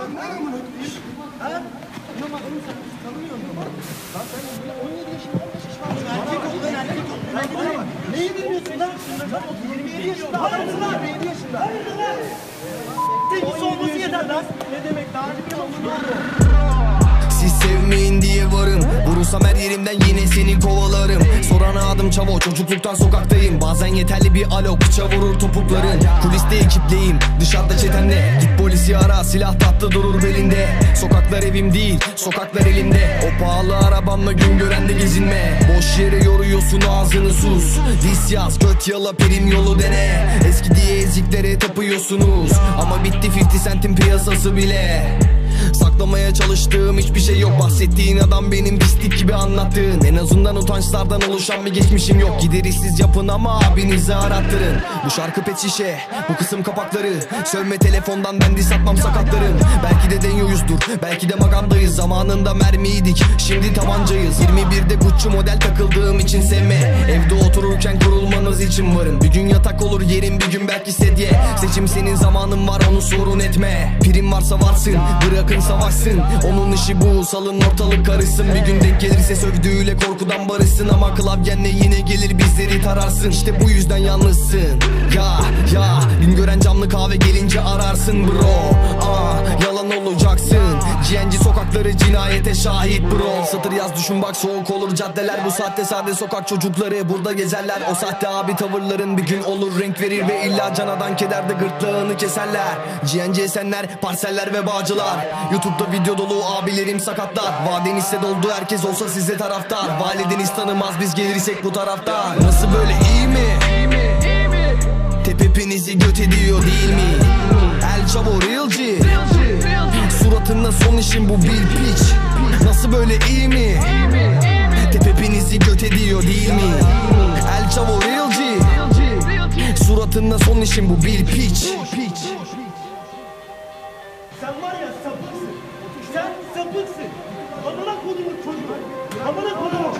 Ben ne amına koyayım? Ha? Ama onu sen tanımıyor musun? Lan sen 17 yaşında 15 yaşında erkek ol erkek ol. Neyi bilmiyorsun lan? Lan 27 yaşında. Hayırdır lan? 27 yaşında. Hayırdır lan? Ne demek? Daha önce bir Siz sevmeyin diye varım Vurursam her yerimden yine seni kovalarım Sorana adım Çavo çocukluktan sokaktayım. Bazen yeterli bir alo kıça vurur topukların. Kuliste ekipleyim dışarıda çetemle Git polisi ara silah tatlı durur belinde. Sokaklar evim değil sokaklar elimde. O pahalı arabamla gün görende gezinme. Boş yere yoruyorsun ağzını sus. Dis yaz göt yala prim yolu dene. Eski diye eziklere tapıyorsunuz. Ama bitti 50 centin piyasası bile. Saklamaya çalıştığım hiçbir şey yok. Bahsettiğin adam benim pislik gibi anlattığın. En azından utançlardan oluşan bir geçmişim yok. Gideri siz yapın ama abinizi arattırın. Bu şarkı pet şişe bu kısım kapakları. Sövme telefondan ben diss atmam sakatlarım. Belki de deniyoruzdur belki de magamdayız Zamanında mermiydik şimdi tabancayız. 21'de Gucci model takıldığım için sevme. Evde otururken kurulmanız için varım. Bir gün yatak olur yerim bir gün belki sedye. Seçim senin zamanın var onu sorun etme. Prim varsa varsın bırakın savaşsın Onun işi bu salın ortalık karışsın. Bir gün denk gelirse sövdüğüyle korkudan barışsın. Ama klavyenle yine gelir bizleri tararsın. İşte bu yüzden yalnızsın. Ya ya gün gören camlı kahve gelince ararsın bro. Yalan olacaksın GNG sokakları cinayete şahit bro. Satır yaz düşün bak soğuk olur. Caddeler Bu saatte sade sokak çocukları. Burada gezerler. O sahte abi tavırların bir gün olur. Renk verir Ve illa canadan kederde gırtlağını keserler. GNG esenler parseller ve bağcılar. Youtube'da video dolu abilerim sakatlar. Vadenizse doldu herkes olsa size taraftar. Valideniz tanımaz biz gelirsek bu taraftan Nasıl böyle iyi mi? Hepinizi göt ediyor değil mi? El Chavo Real G işin bu bir piç Nasıl böyle iyi mi? Tep hepinizi göt ediyor değil mi? El Chavo Real G Suratında son işin bu bir piç Sen var ya sapıksın. Sen sapıksın. Amına kodumun çocuğu. Amına kodumun